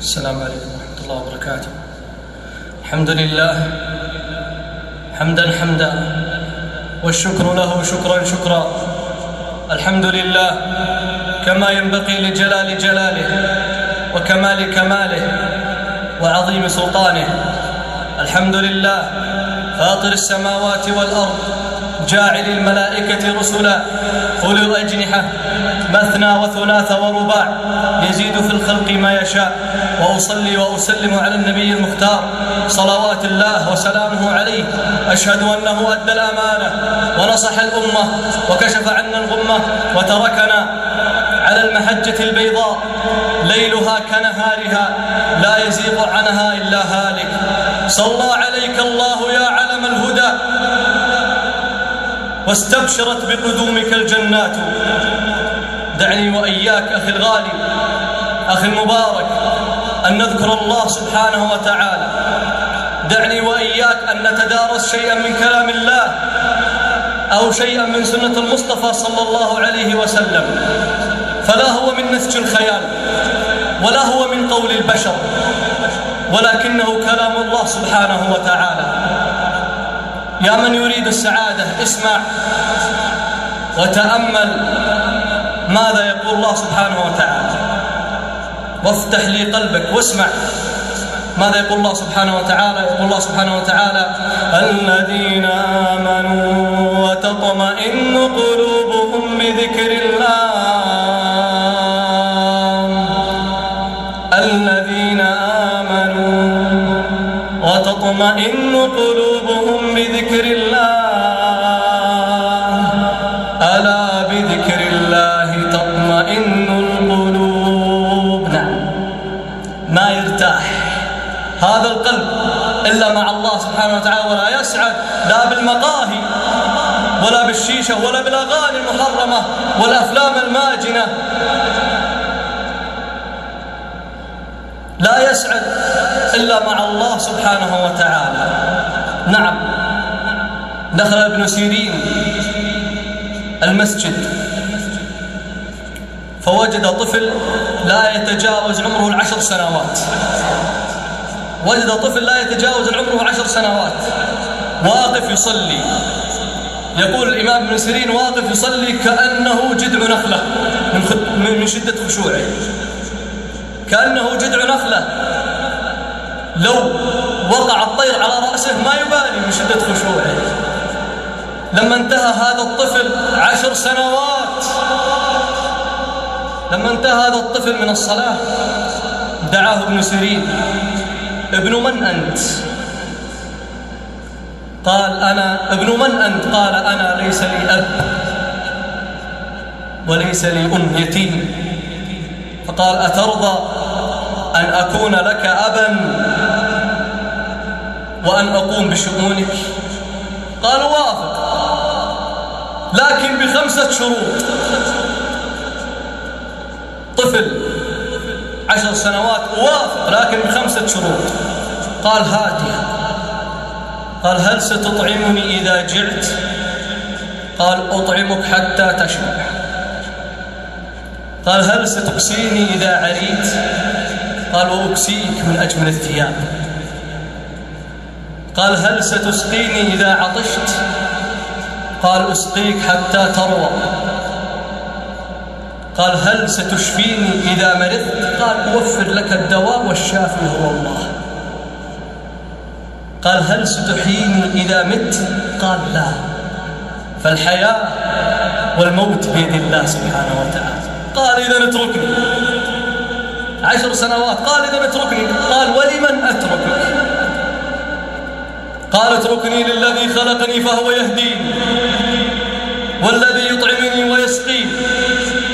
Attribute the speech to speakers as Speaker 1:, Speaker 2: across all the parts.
Speaker 1: السلام عليكم ورحمة الله وبركاته. الحمد لله. حمدا حمدا. والشكر له شكرا شكرا. الحمد لله. كما ينبغي لجلال جلاله وكمال كماله وعظيم سلطانه. الحمد لله. فاطر السماوات والأرض جاعل الملائكة رسلا. أولي الأجنحة مثنى وثلاث ورباع. يزيد في الخلق ما يشاء. وأصلي وأسلم على النبي المختار. صلوات الله وسلامه عليه. أشهد أنه أدى الأمانة ونصح الأمة وكشف عنا الغمة وتركنا على المحجة البيضاء. ليلها كنهارها. لا يزيغ عنها إلا هالك. صلى عليك الله يا واستبشرت بقدومك الجنات. دعني وإياك أخي الغالي أخي المبارك أن نذكر الله سبحانه وتعالى. دعني وإياك أن نتدارس شيئا من كلام الله أو شيئا من سنة المصطفى صلى الله عليه وسلم. فلا هو من نسج الخيال ولا هو من قول البشر ولكنه كلام الله سبحانه وتعالى. يا من يريد السعادة اسمع. وتأمل ماذا يقول الله سبحانه وتعالى. وافتح لي قلبك واسمع. ماذا يقول الله سبحانه وتعالى؟ يقول الله سبحانه وتعالى الذين آمنوا وتطمئن قلوبهم بذكر الله. الذين آمنوا وتطمئن هذا القلب إلا مع الله سبحانه وتعالى ولا يسعد لا بالمقاهي ولا بالشيشة ولا بالأغاني المحرمة والأفلام الماجنة. لا يسعد إلا مع الله سبحانه وتعالى. نعم. دخل ابن سيرين المسجد. فوجد طفل لا يتجاوز عمره العشر سنوات. وجد طفل لا يتجاوز عمره عشر سنوات. واقف يصلي. يقول الإمام ابن سيرين واقف يصلي كأنه جذع نخلة من شدة خشوعه. كأنه جذع نخلة. لو وقع الطير على رأسه ما يبالي من شدة خشوعه. لما انتهى هذا الطفل عشر سنوات. لما انتهى هذا الطفل من الصلاة دعاه ابن سيرين. ابن من أنت؟ قال أنا ابن من أنت؟ قال أنا ليس لي أب وليس لي أم يتيم. فقال أترضى أن أكون لك أبا وأن أقوم بشؤونك؟ قال وافق لكن بخمسة شروط. طفل عشر سنوات وافق لكن بخمسة شروط. قال هاتها قال هل ستطعمني إذا جعت؟ قال أطعمك حتى تشبع. قال هل ستكسيني إذا عريت؟ قال وأكسيك من أجمل الثياب. قال هل ستسقيني إذا عطشت؟ قال أسقيك حتى تروى. قال هل ستشفيني إذا مرضت؟ قال أوفر لك الدواء والشافي هو الله. قال هل ستحييني إذا مت؟ قال لا. فالحياة والموت بيد الله سبحانه وتعالى. قال إذا اتركني. عشر سنوات. قال إذا اتركني. قال ولمن أتركك؟ قال اتركني للذي خلقني فهو يهديني والذي يطعمني ويسقيني.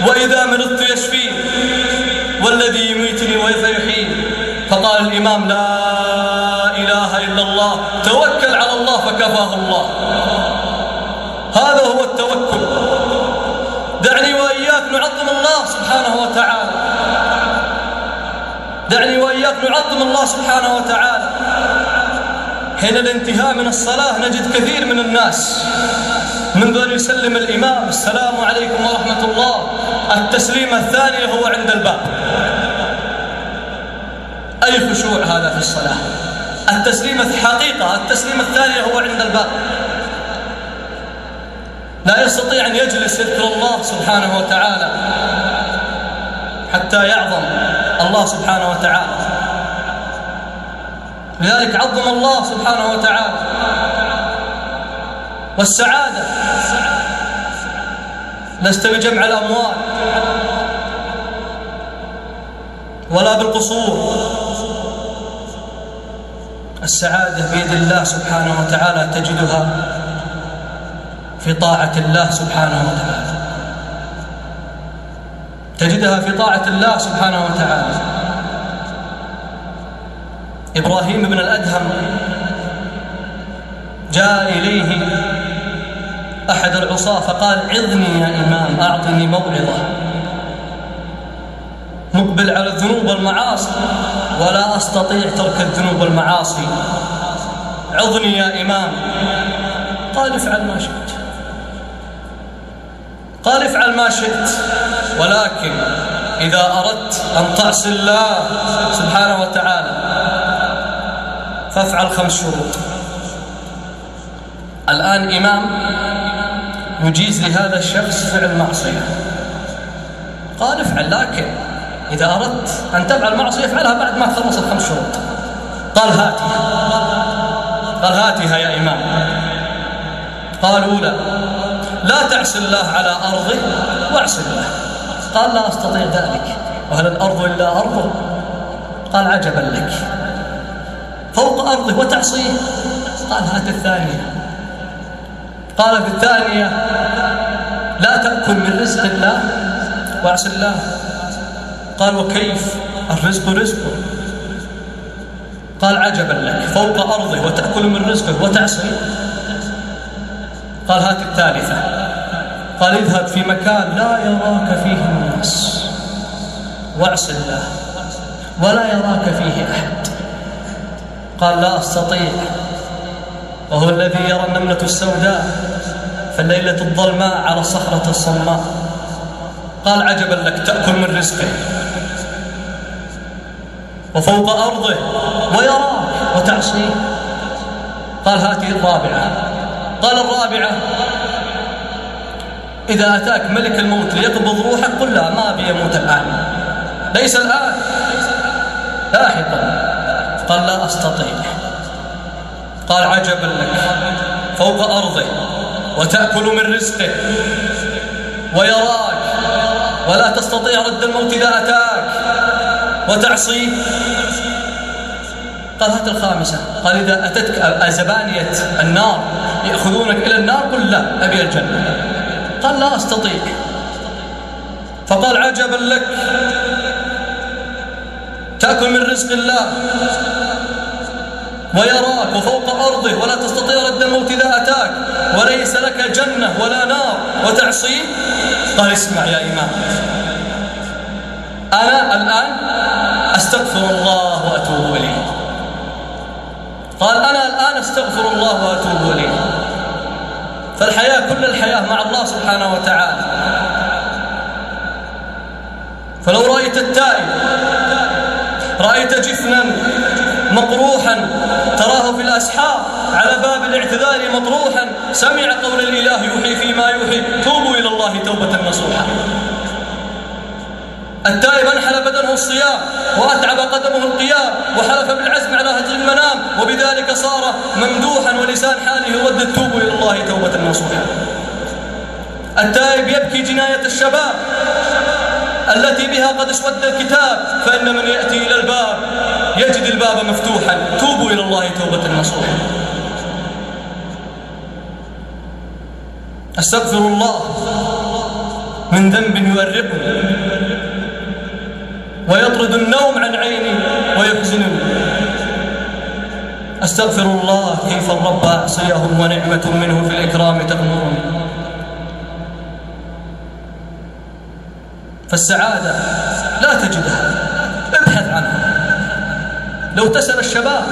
Speaker 1: وإذا مرضت يشفيني والذي يميتني ويحييني فقال الإمام لا إله إلا الله. توكل على الله فكفاه الله. هذا هو التوكل. دعني وإياك نعظم الله سبحانه وتعالى. دعني وإياك نعظم الله سبحانه وتعالى. حين الانتهاء من الصلاة نجد كثير من الناس منذ أن يسلم الإمام السلام عليكم ورحمة الله. التسليم الثاني هو عند الباب. أي خشوع هذا في الصلاة؟ التسليم حقيقة التسليم الثاني هو عند الباب. لا يستطيع أن يجلس يذكر الله سبحانه وتعالى حتى يعظم الله سبحانه وتعالى. لذلك عظم الله سبحانه وتعالى. والسعادة. لست بجمع الأموال ولا بالقصور. السعادة بيد الله سبحانه وتعالى تجدها في طاعة الله سبحانه وتعالى. تجدها في طاعة الله سبحانه وتعالى. إبراهيم بن الأدهم جاء إليه أحد العصاة فقال عظني يا إمام أعطني موعظة. مقبل على الذنوب والمعاصي ولا أستطيع ترك الذنوب والمعاصي. عظني يا إمام. قال افعل ما شئت. قال افعل ما شئت. ولكن إذا أردت أن تعصي الله سبحانه وتعالى فافعل خمس شروط. الآن إمام يجيز لهذا الشخص فعل معصية. قال افعل لكن إذا أردت أن تفعل معصية افعلها بعد ما تخلص الخمس شروط. قال هاتها. قال هاتها يا إمام. قالوا لا. لا تعصي الله على أرضه واعصي الله. قال لا أستطيع ذلك. وهل الأرض إلا أرضه قال عجبا لك. فوق أرضه وتعصيه. قال هات الثانية. قال في الثانية لا تأكل من رزق الله واعصي الله. قال وكيف؟ الرزق رزقه. قال عجبا لك فوق أرضه وتأكل من رزقه وتعصي. قال هات الثالثة. قال اذهب في مكان لا يراك فيه الناس واعص الله ولا يراك فيه أحد. قال لا أستطيع. وهو الذي يرى النملة السوداء في الليلة الظلماء على الصخرة الصماء. قال عجبا لك تأكل من رزقه. وفوق أرضه ويراك وتعصيه قال هاته الرابعة. قال الرابعة إذا أتاك ملك الموت ليقبض روحك قل لا ما أبي يموت الآن. ليس الآن. لاحقا. قال لا أستطيع. قال عجبا لك. فوق أرضه وتأكل من رزقه ويراك ولا تستطيع رد الموت إذا أتاك وتعصيه قال هات الخامسة. قال إذا أتتك زبانية النار يأخذونك إلى النار قل لا أبي الجنة. قال لا أستطيع. فقال عجبا لك تأكل من رزق الله. ويراك وفوق أرضه ولا تستطيع رد الموت إذا أتاك. وليس لك جنة ولا نار. وتعصيه قال اسمع يا إمام. أنا الآن أستغفر الله وأتوب إليه. قال أنا الآن أستغفر الله وأتوب إليه. فالحياة كل الحياة مع الله سبحانه وتعالى. فلو رأيت التائب رأيت جفنا مطروحا تراه في الأسحار على باب الاعتذار مطروحا. سمع قول الإله يوحي فيما يوحي. توبوا إلى الله توبة نصوحا. التائب أنحل بدنه الصيام وأتعب قدمه القيام وحلف بالعزم على هجر المنام. وبذلك صار ممدوحا ولسان حاله يردد توبوا إلى الله توبة نصوحا. التائب يبكي جناية الشباب التي بها قد اسود الكتاب فإن من يأتي إلى الباب يجد الباب مفتوحا. توبوا إلى الله توبة نصوحا. أستغفر الله من ذنب يؤرقني ويطرد النوم عن عيني ويحزنني. أستغفر الله كيف الرب أعصيهم ونعمة منه في الإكرام تغمرني فالسعادة لا تجدها. لو تسأل الشباب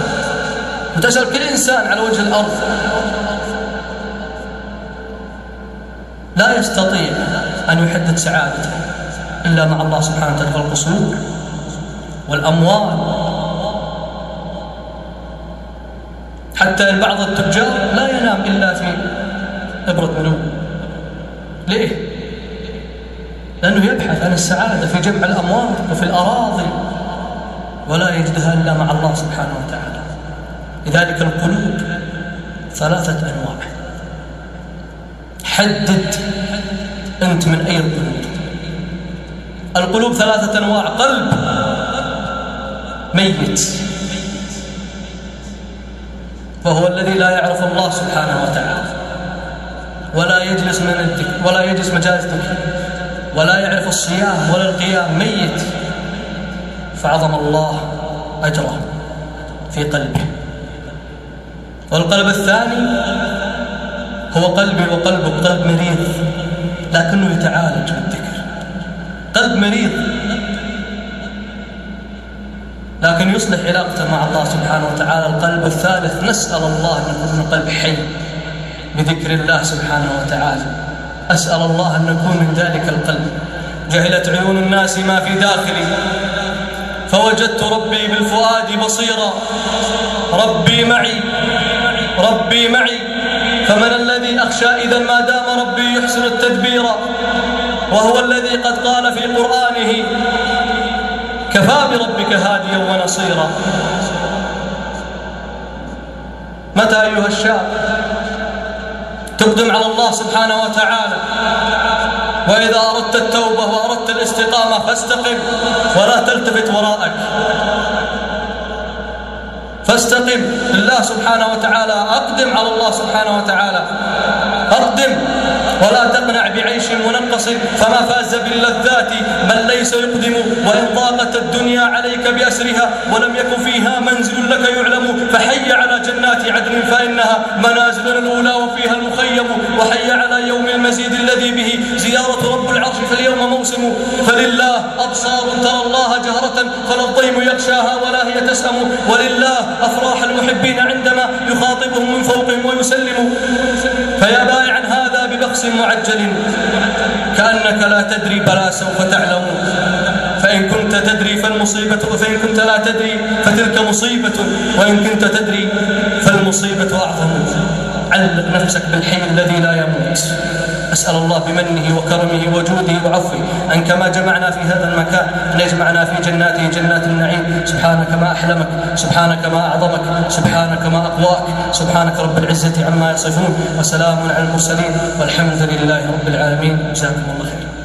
Speaker 1: وتسأل كل إنسان على وجه الأرض لا يستطيع أن يحدد سعادته إلا مع الله سبحانه وتعالى. القصور والأموال حتى بعض التجار لا ينام إلا في إبرة منو ليه؟ لأنه يبحث عن السعادة في جمع الأموال وفي الأراضي. ولا يجدها الا مع الله سبحانه وتعالى. لذلك القلوب ثلاثة أنواع. حدد أنت من أي القلوب. القلوب ثلاثة أنواع. قلب ميت. وهو الذي لا يعرف الله سبحانه وتعالى. ولا يجلس من ولا يجلس مجالس ولا يعرف الصيام ولا القيام. ميت. فعظم الله أجره في قلبه. والقلب الثاني هو قلبي وقلبك قلب مريض لكنه يتعالج بالذكر. قلب مريض لكن يصلح علاقته مع الله سبحانه وتعالى. القلب الثالث نسأل الله أن يكون قلب حي بذكر الله سبحانه وتعالى. أسأل الله أن نكون من ذلك القلب. جهلت عيون الناس ما في داخلي. فوجدت ربي بالفؤاد بصيرا. ربي معي. ربي معي. فمن الذي أخشى إذا ما دام ربي يحسن التدبير. وهو الذي قد قال في قرآنه كفى بربك هاديا ونصيرا. متى أيها الشاب؟ تقدم على الله سبحانه وتعالى. وإذا أردت التوبة وأردت الاستقامة فاستقم ولا تلتفت وراءك فاستقم لله سبحانه وتعالى أقدم على الله سبحانه وتعالى. أقدم ولا تقنع بعيش منقص فما فاز باللذات من ليس يقدم. وإن ضاقت الدنيا عليك بأسرها ولم يكن فيها منزل لك يعلم. فحي على جنات عدن فإنها منازل الأولى وفيها المخيم. وحي على يوم المزيد الذي به زيارة رب العرش. فاليوم موسم فلله أبصار ترى الله جهرة فلا الضيم يغشاها ولا هي تسأم. ولله أفراح المحبين عندما يخاطبهم من فوقهم ويسلم فيا بائعا هذا ببخس معجل. كأنك لا تدري بلا سوف تعلم. فإن كنت تدري فالمصيبة فإن كنت لا تدري فتلك مصيبة. وإن كنت تدري فالمصيبة أعظم. علق نفسك بالحي الذي لا يموت. أسأل الله بمنه وكرمه وجوده وعفوه. أن كما جمعنا في هذا المكان أن يجمعنا في جناته جنات النعيم. سبحانك ما أحلمك سبحانك ما أعظمك سبحانك ما أقواك. سبحانك رب العزة عما يصفون. وسلام على المرسلين. والحمد لله رب العالمين. جزاكم الله خير